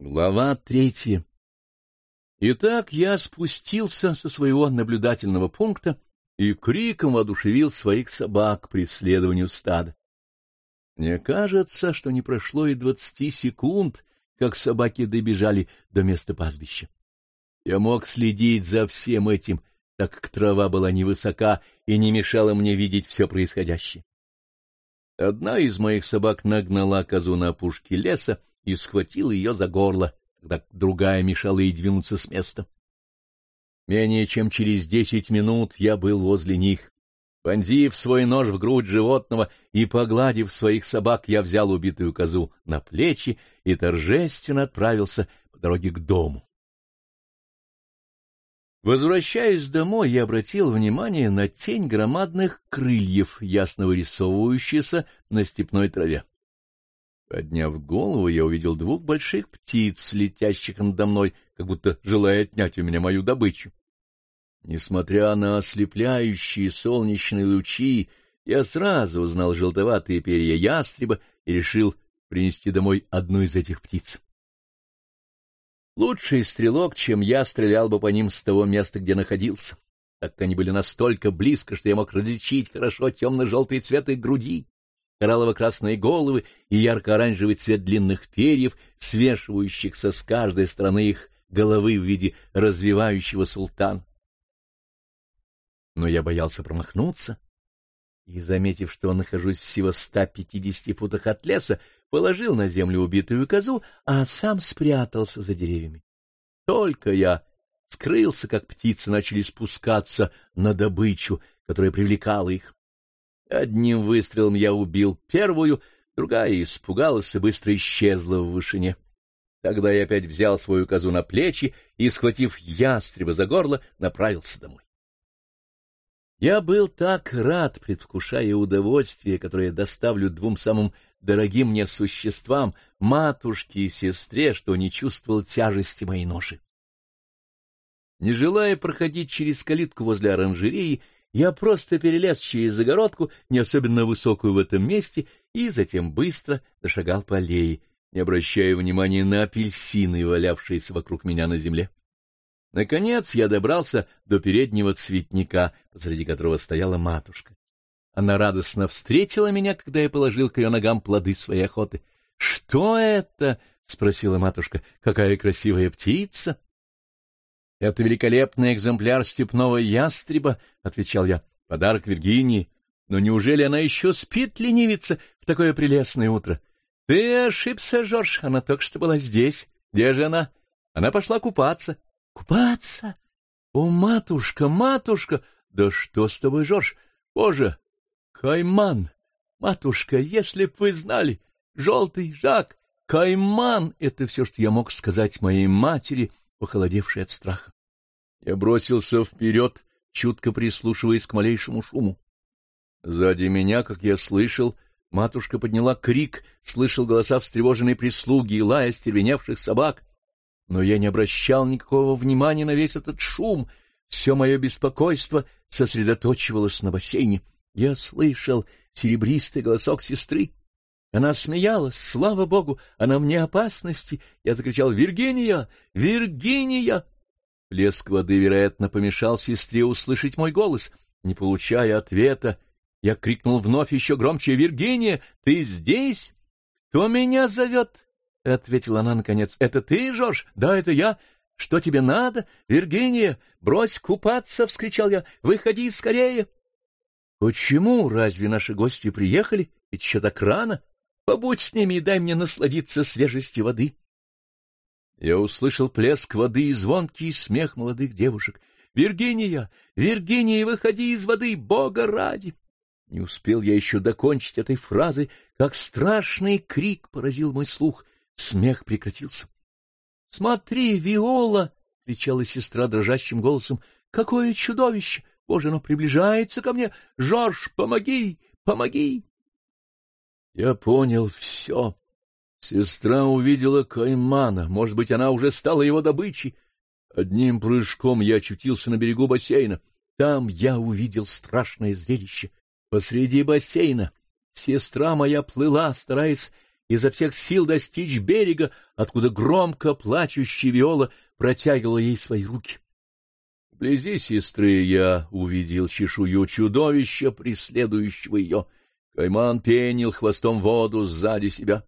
Глава третья. Итак, я спустился со своего наблюдательного пункта и криком воодушевил своих собак к преследованию стада. Мне кажется, что не прошло и двадцати секунд, как собаки добежали до места пастбища. Я мог следить за всем этим, так как трава была невысока и не мешала мне видеть все происходящее. Одна из моих собак нагнала козу на опушке леса, и схватил ее за горло, когда другая мешала ей двинуться с места. Менее чем через десять минут я был возле них. Вонзив свой нож в грудь животного и погладив своих собак, я взял убитую козу на плечи и торжественно отправился по дороге к дому. Возвращаясь домой, я обратил внимание на тень громадных крыльев, ясно вырисовывающиеся на степной траве. Подняв голову, я увидел двух больших птиц, летящих надо мной, как будто желая отнять у меня мою добычу. Несмотря на ослепляющие солнечные лучи, я сразу узнал желтоватые перья ястреба и решил принести домой одну из этих птиц. Лучший стрелок, чем я, стрелял бы по ним с того места, где находился, так как они были настолько близко, что я мог различить хорошо темно-желтый цвет их груди кораллово-красные головы и ярко-оранжевый цвет длинных перьев, свешивающихся с каждой стороны их головы в виде развивающего султана. Но я боялся промахнуться, и, заметив, что нахожусь всего в 150 футах от леса, положил на землю убитую козу, а сам спрятался за деревьями. Только я скрылся, как птицы начали спускаться на добычу, которая привлекала их. Одним выстрелом я убил первую, другая испугалась и быстро исчезла в вышине. Тогда я опять взял свою козу на плечи и, схватив ястреба за горло, направился домой. Я был так рад, предвкушая удовольствие, которое доставлю двум самым дорогим мне существам, матушке и сестре, что не чувствовал тяжести моей ноши. Не желая проходить через калитку возле оранжереи, я просто перелез через загородку, не особенно высокую в этом месте, и затем быстро дошагал по аллее, не обращая внимания на апельсины, валявшиеся вокруг меня на земле. Наконец я добрался до переднего цветника, посреди которого стояла матушка. Она радостно встретила меня, когда я положил к ее ногам плоды своей охоты. — Что это? — спросила матушка. — Какая красивая птица! — Это великолепный экземпляр степного ястреба, — отвечал я. — Подарок Виргинии. Но неужели она еще спит, ленивица, в такое прелестное утро? — Ты ошибся, Жорж, она только что была здесь. Где же она? Она пошла купаться. — Купаться? О, матушка, матушка! Да что с тобой, Жорж? Боже! Кайман! Матушка, если б вы знали! Желтый Жак! Кайман! Это все, что я мог сказать моей матери, похолодевшей от страха. Я бросился вперед, чутко прислушиваясь к малейшему шуму. Сзади меня, как я слышал, матушка подняла крик, слышал голоса встревоженной прислуги и лая стервеневших собак. Но я не обращал никакого внимания на весь этот шум. Все мое беспокойство сосредоточивалось на бассейне. Я слышал серебристый голосок сестры. Она смеялась, слава богу, она вне опасности. Я закричал «Виргиния! Виргиния!» Плеск воды, вероятно, помешал сестре услышать мой голос. Не получая ответа, я крикнул вновь еще громче «Виргиния, ты здесь? Кто меня зовет?» — ответила она наконец. «Это ты, Жорж? Да, это я. Что тебе надо? Виргиния, брось купаться!» — вскричал я. «Выходи скорее!» «Почему? Разве наши гости приехали? Ведь еще так рано. Побудь с ними и дай мне насладиться свежестью воды». Я услышал плеск воды и звонкий смех молодых девушек. «Виргиния! Виргиния, выходи из воды, Бога ради!» Не успел я еще докончить этой фразы, как страшный крик поразил мой слух. Смех прекратился. «Смотри, Виола!» — кричала сестра дрожащим голосом. «Какое чудовище! Боже, оно приближается ко мне! Жорж, помоги! Помоги!» Я понял все. Сестра увидела Каймана. Может быть, она уже стала его добычей. Одним прыжком я очутился на берегу бассейна. Там я увидел страшное зрелище. Посреди бассейна сестра моя плыла, стараясь изо всех сил достичь берега, откуда громко плачущий Виола протягивала ей свои руки. Вблизи сестры я увидел чешую чудовища, преследующего ее. Кайман пенил хвостом воду сзади себя.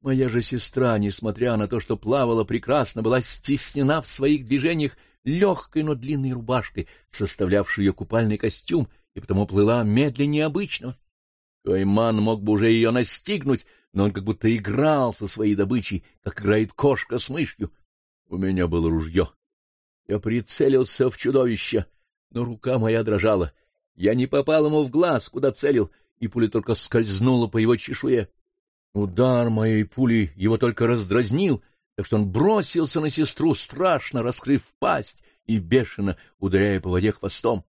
Моя же сестра, несмотря на то, что плавала прекрасно, была стеснена в своих движениях легкой, но длинной рубашкой, составлявшей ее купальный костюм, и потому плыла медленнее обычного. Кайман мог бы уже ее настигнуть, но он как будто играл со своей добычей, как играет кошка с мышью. У меня было ружье. Я прицелился в чудовище, но рука моя дрожала. Я не попал ему в глаз, куда целил, и пуля только скользнула по его чешуе. Удар моей пули его только раздразнил, так что он бросился на сестру, страшно раскрыв пасть и бешено ударяя по воде хвостом.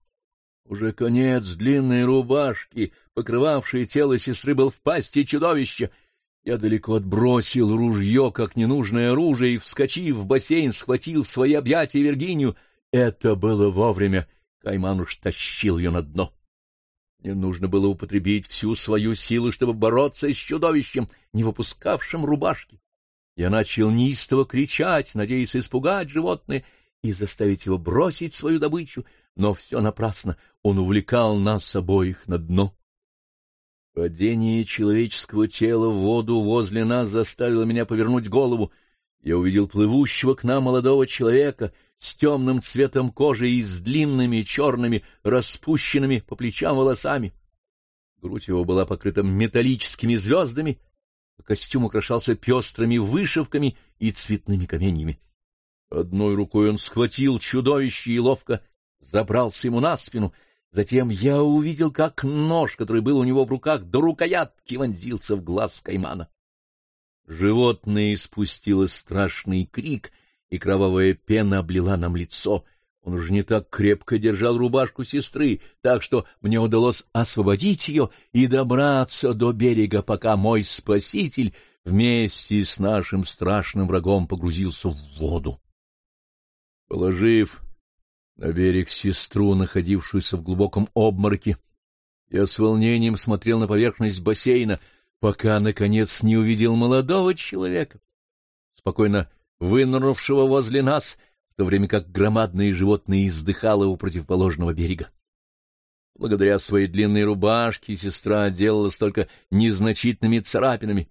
Уже конец длинной рубашки, покрывавшей тело сестры, был в пасти чудовища. Я далеко отбросил ружье, как ненужное оружие, и, вскочив в бассейн, схватил в свои объятия Виргинию. Это было вовремя. Кайман уж тащил ее на дно. Мне нужно было употребить всю свою силу, чтобы бороться с чудовищем, не выпускавшим рубашки. Я начал неистово кричать, надеясь испугать животное и заставить его бросить свою добычу, но все напрасно, он увлекал нас обоих на дно. Падение человеческого тела в воду возле нас заставило меня повернуть голову. Я увидел плывущего к нам молодого человека — с темным цветом кожи и с длинными черными, распущенными по плечам волосами. Грудь его была покрыта металлическими звездами, а костюм украшался пестрыми вышивками и цветными каменьями. Одной рукой он схватил чудовище и ловко забрался ему на спину. Затем я увидел, как нож, который был у него в руках, до рукоятки вонзился в глаз каймана. Животное испустило страшный крик — и кровавая пена облила нам лицо. Он уже не так крепко держал рубашку сестры, так что мне удалось освободить ее и добраться до берега, пока мой спаситель вместе с нашим страшным врагом погрузился в воду. Положив на берег сестру, находившуюся в глубоком обмороке, я с волнением смотрел на поверхность бассейна, пока, наконец, не увидел молодого человека, спокойно вынырнувшего возле нас, в то время как громадное животное издыхало у противоположного берега. Благодаря своей длинной рубашке сестра отделалась только незначительными царапинами.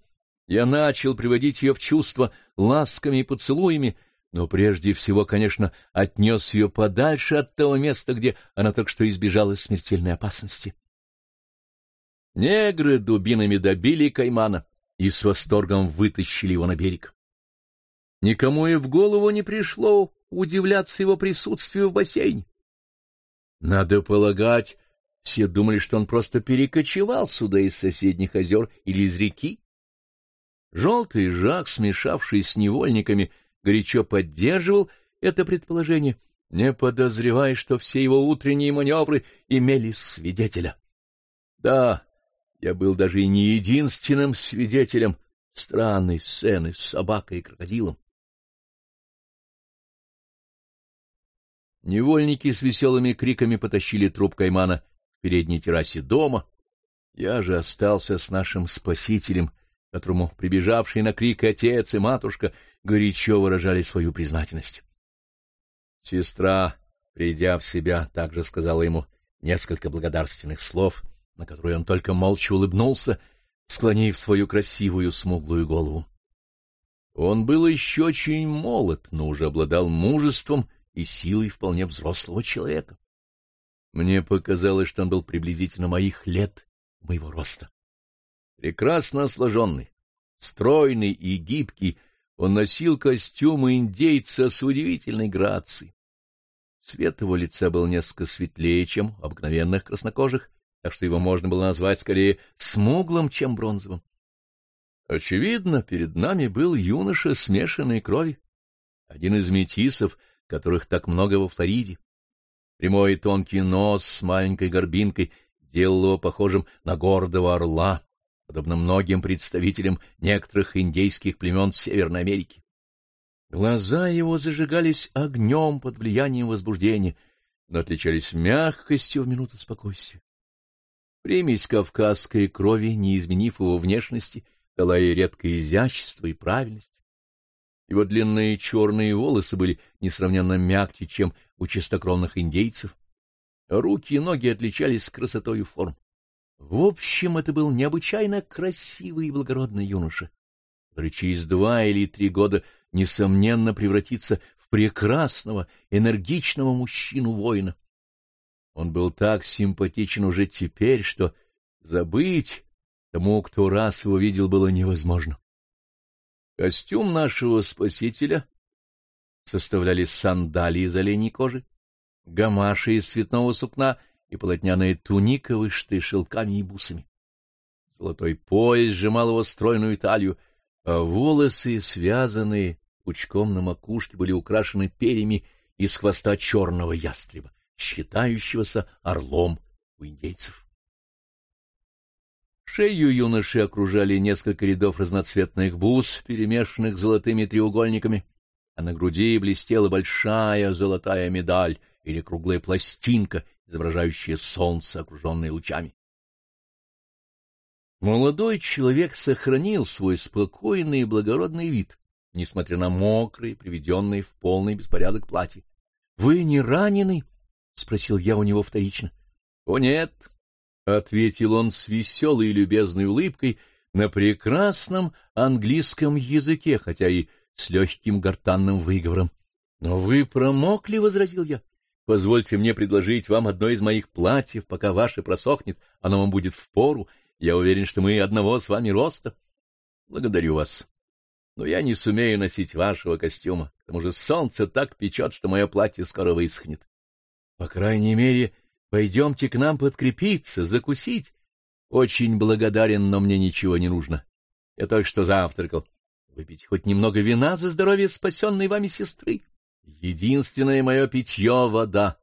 Я начал приводить ее в чувство ласками и поцелуями, но прежде всего, конечно, отнес ее подальше от того места, где она только что избежала смертельной опасности. Негры дубинами добили Каймана и с восторгом вытащили его на берег. Никому и в голову не пришло удивляться его присутствию в бассейне. Надо полагать, все думали, что он просто перекочевал сюда из соседних озер или из реки. Желтый Жак, смешавшись с невольниками, горячо поддерживал это предположение, не подозревая, что все его утренние маневры имели свидетеля. Да, я был даже и не единственным свидетелем странной сцены с собакой и крокодилом. Невольники с веселыми криками потащили труп Каймана к передней террасе дома. Я же остался с нашим спасителем, которому прибежавший на крик отец и матушка горячо выражали свою признательность. Сестра, придя в себя, также сказала ему несколько благодарственных слов, на которые он только молча улыбнулся, склонив свою красивую смуглую голову. Он был еще очень молод, но уже обладал мужеством и силой вполне взрослого человека. Мне показалось, что он был приблизительно моих лет, моего роста. Прекрасно сложенный, стройный и гибкий, он носил костюм индейца с удивительной грацией. Цвет его лица был несколько светлее, чем у обыкновенных краснокожих, так что его можно было назвать скорее смуглым, чем бронзовым. Очевидно, перед нами был юноша смешанной крови, один из метисов, которых так много во Флориде. Прямой тонкий нос с маленькой горбинкой делал его похожим на гордого орла, подобно многим представителям некоторых индейских племен Северной Америки. Глаза его зажигались огнем под влиянием возбуждения, но отличались мягкостью в минуту спокойствия. Примесь кавказской крови, не изменив его внешности, дала ей редкое изящество и правильность. Его длинные черные волосы были несравненно мягче, чем у чистокровных индейцев. Руки и ноги отличались красотой форм. В общем, это был необычайно красивый и благородный юноша, который через два или три года, несомненно, превратится в прекрасного, энергичного мужчину-воина. Он был так симпатичен уже теперь, что забыть тому, кто раз его видел, было невозможно. Костюм нашего спасителя составляли сандалии из оленей кожи, гамаши из цветного сукна и полотняная туника, вышитая шелками и бусами. Золотой пояс сжимал его стройную талию, а волосы, связанные пучком на макушке, были украшены перьями из хвоста черного ястреба, считающегося орлом у индейцев. Шею юноши окружали несколько рядов разноцветных бус, перемешанных золотыми треугольниками, а на груди блестела большая золотая медаль или круглая пластинка, изображающая солнце, окруженное лучами. Молодой человек сохранил свой спокойный и благородный вид, несмотря на мокрые, приведенные в полный беспорядок платье. — Вы не ранены? — спросил я у него вторично. — О, нет, — ответил он с веселой и любезной улыбкой на прекрасном английском языке, хотя и с легким гортанным выговором. — Но вы промокли, — возразил я. — Позвольте мне предложить вам одно из моих платьев, пока ваше просохнет, оно вам будет впору. Я уверен, что мы одного с вами роста. Благодарю вас. Но я не сумею носить вашего костюма. К тому же солнце так печет, что мое платье скоро высохнет. По крайней мере, Пойдемте к нам подкрепиться, закусить. Очень благодарен, но мне ничего не нужно. Я только что завтракал. Выпить хоть немного вина за здоровье спасенной вами сестры. Единственное мое питье — вода.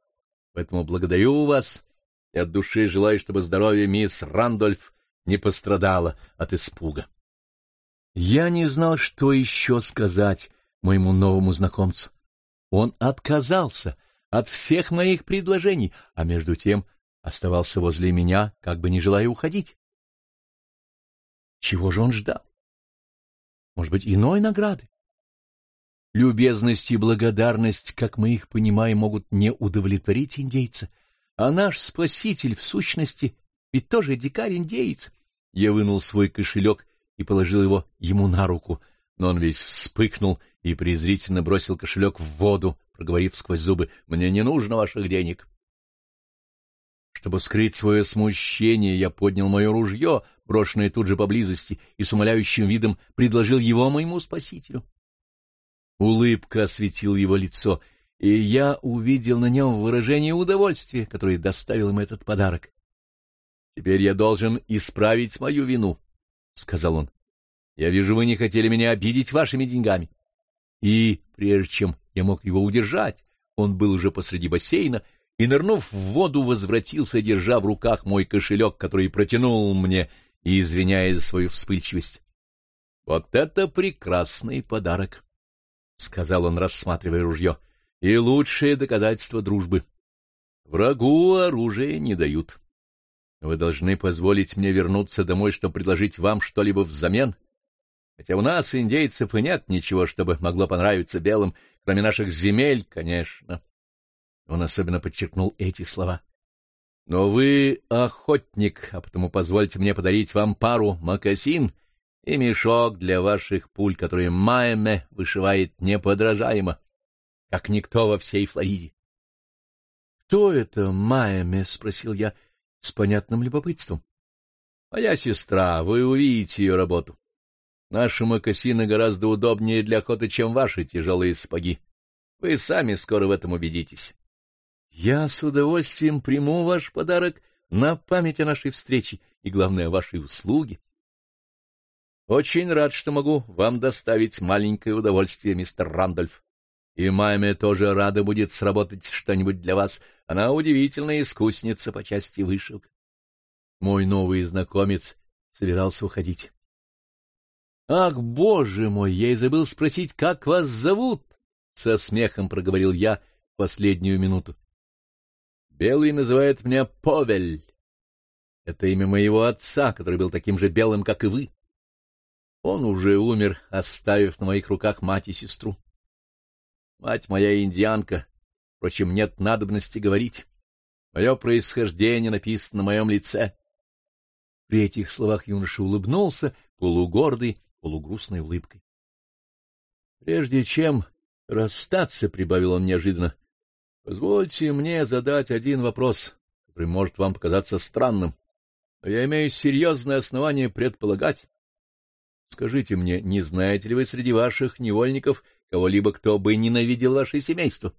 Поэтому благодарю вас и от души желаю, чтобы здоровье мисс Рандольф не пострадало от испуга. Я не знал, что еще сказать моему новому знакомцу. Он отказался от всех моих предложений, а между тем оставался возле меня, как бы не желая уходить. Чего же он ждал? Может быть, иной награды? Любезность и благодарность, как мы их понимаем, могут не удовлетворить индейца, а наш спаситель, в сущности, ведь тоже дикарь-индеец. Я вынул свой кошелек и положил его ему на руку, но он весь вспыхнул и презрительно бросил кошелек в воду, проговорив сквозь зубы, — «мне не нужно ваших денег». Чтобы скрыть свое смущение, я поднял мое ружье, брошенное тут же поблизости, и с умоляющим видом предложил его моему спасителю. Улыбка осветила его лицо, и я увидел на нем выражение удовольствия, которое доставил ему этот подарок. — Теперь я должен исправить мою вину, — сказал он. — Я вижу, вы не хотели меня обидеть вашими деньгами. И прежде чем я мог его удержать, он был уже посреди бассейна и, нырнув в воду, возвратился, держа в руках мой кошелек, который протянул мне, и извиняясь за свою вспыльчивость. — Вот это прекрасный подарок! — сказал он, рассматривая ружье. — И лучшее доказательство дружбы. Врагу оружие не дают. Вы должны позволить мне вернуться домой, чтобы предложить вам что-либо взамен. Хотя у нас, индейцев, и нет ничего, чтобы могло понравиться белым, кроме наших земель, конечно. Он особенно подчеркнул эти слова. Но вы охотник, а потому позвольте мне подарить вам пару мокасин и мешок для ваших пуль, которые Майме вышивает неподражаемо, как никто во всей Флориде. — Кто это Майме? — спросил я с понятным любопытством. — Моя сестра, вы увидите ее работу. Наши мокасины гораздо удобнее для охоты, чем ваши тяжелые сапоги. Вы сами скоро в этом убедитесь. Я с удовольствием приму ваш подарок на память о нашей встрече и, главное, о вашей услуге. Очень рад, что могу вам доставить маленькое удовольствие, мистер Рандольф. И маме тоже рада будет сработать что-нибудь для вас. Она удивительная искусница по части вышивок. Мой новый знакомец собирался уходить. — Ах, боже мой, я и забыл спросить, как вас зовут? — со смехом проговорил я в последнюю минуту. — Белый называет меня Повель. Это имя моего отца, который был таким же белым, как и вы. Он уже умер, оставив на моих руках мать и сестру. Мать моя индианка, впрочем, нет надобности говорить. Мое происхождение написано на моем лице. При этих словах юноша улыбнулся полугордой, полугрустной улыбкой. Прежде чем расстаться, — прибавил он неожиданно, — позвольте мне задать один вопрос, который может вам показаться странным, но я имею серьезное основание предполагать. Скажите мне, не знаете ли вы среди ваших невольников кого-либо, кто бы ненавидел ваше семейство?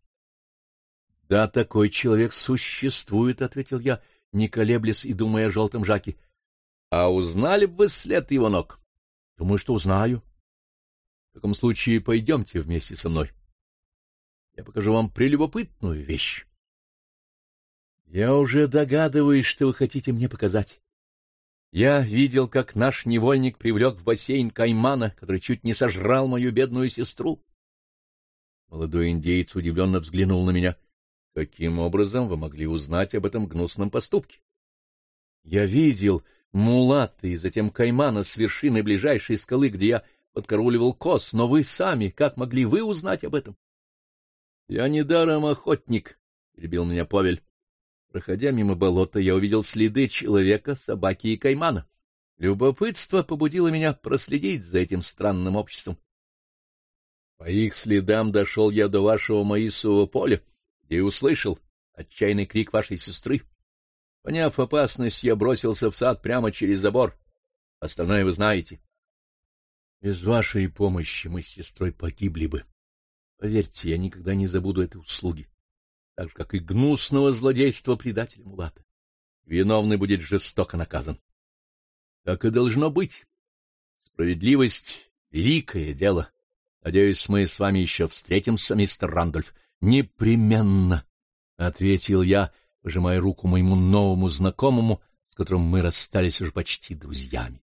— Да, такой человек существует, — ответил я, не колеблясь и думая о желтом Жаке. — А узнали бы след его ног? — Думаю, что узнаю. — В таком случае пойдемте вместе со мной. Я покажу вам прелюбопытную вещь. Я уже догадываюсь, что вы хотите мне показать. Я видел, как наш невольник привлек в бассейн каймана, который чуть не сожрал мою бедную сестру. Молодой индейец удивленно взглянул на меня. Каким образом вы могли узнать об этом гнусном поступке? Я видел мулаты и затем каймана с вершины ближайшей скалы, где я подкарауливал коз, но вы сами, как могли вы узнать об этом? — Я недаром охотник, — перебил меня Павель. Проходя мимо болота, я увидел следы человека, собаки и каймана. Любопытство побудило меня проследить за этим странным обществом. По их следам дошел я до вашего Маисового поля, где услышал отчаянный крик вашей сестры. Поняв опасность, я бросился в сад прямо через забор. Остальное вы знаете. Без вашей помощи мы с сестрой погибли бы. Поверьте, я никогда не забуду этой услуги так же, как и гнусного злодейства предателя Мулата. Виновный будет жестоко наказан. Так и должно быть. Справедливость — великое дело. Надеюсь, мы с вами еще встретимся, мистер Рандольф. Непременно, — ответил я, пожимая руку моему новому знакомому, с которым мы расстались уже почти друзьями.